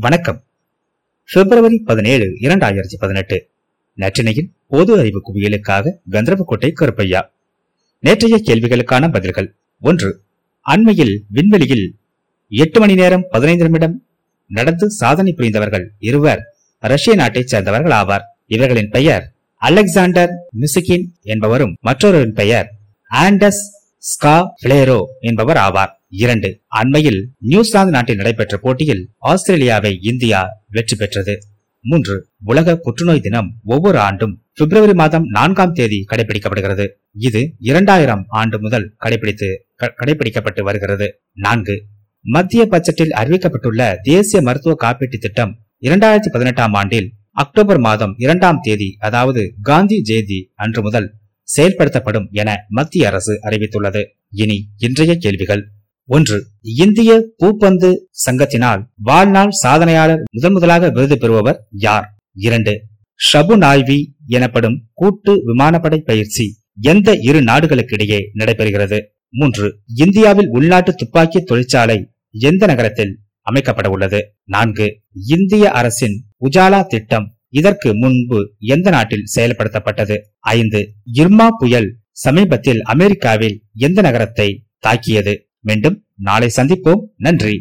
வணக்கம். பிப்ரவரி பதினேழு இரண்டாயிரத்தி பதினெட்டு. நற்றினையின் பொது அறிவு குவியலுக்காக கந்தரவக்கோட்டை கருப்பையா. நேற்றைய கேள்விகளுக்கான பதில்கள். ஒன்று அண்மையில் விண்வெளியில் எட்டு மணி நேரம் பதினைந்து நிமிடம் நடந்து சாதனை புரிந்தவர்கள் இருவர் ரஷ்ய நாட்டைச் சேர்ந்தவர்கள் ஆவார். இவர்களின் பெயர் அலெக்சாண்டர் மிசுகின் என்பவரும் மற்றொருவரின் பெயர் ஆண்டஸ் ஸ்கா பிளேரோ என்பவர் ஆவார். இரண்டு அண்மையில் நியூசிலாந்து நாட்டில் நடைபெற்ற போட்டியில் ஆஸ்திரேலியாவை இந்தியா வெற்றி பெற்றது. மூன்று உலக புற்றுநோய் தினம் ஒவ்வொரு ஆண்டும் பிப்ரவரி மாதம் நான்காம் தேதி கடைபிடிக்கப்படுகிறது. இது இரண்டாயிரம் ஆண்டு முதல் கடைபிடித்து கடைபிடிக்கப்பட்டு வருகிறது. நான்கு மத்திய பட்ஜெட்டில் அறிவிக்கப்பட்டுள்ள தேசிய மருத்துவ காப்பீட்டு திட்டம் இரண்டாயிரத்தி பதினெட்டாம் ஆண்டில் அக்டோபர் மாதம் இரண்டாம் தேதி அதாவது காந்தி ஜெயந்தி அன்று முதல் செயல்படுத்தப்படும் என மத்திய அரசு அறிவித்துள்ளது. இனி இன்றைய கேள்விகள். ஒன்று இந்திய பூப்பந்து சங்கத்தினால் வாழ்நாள் சாதனையாளர் முதன் முதலாக விருது பெறுபவர் யார்? இரண்டு ஷபு நாய்வி எனப்படும் கூட்டு விமானப்படை பயிற்சி எந்த இரு நாடுகளுக்கிடையே நடைபெறுகிறது? மூன்று இந்தியாவில் உள்நாட்டு துப்பாக்கி தொழிற்சாலை எந்த நகரத்தில் அமைக்கப்பட உள்ளது? நான்கு இந்திய அரசின் உஜாலா திட்டம் இதற்கு முன்பு எந்த நாட்டில் செயல்படுத்தப்பட்டது? ஐந்து. இர்மா புயல் சமீபத்தில் அமெரிக்காவில் எந்த நகரத்தை தாக்கியது? மீண்டும் நாளை சந்திப்போம். நன்றி.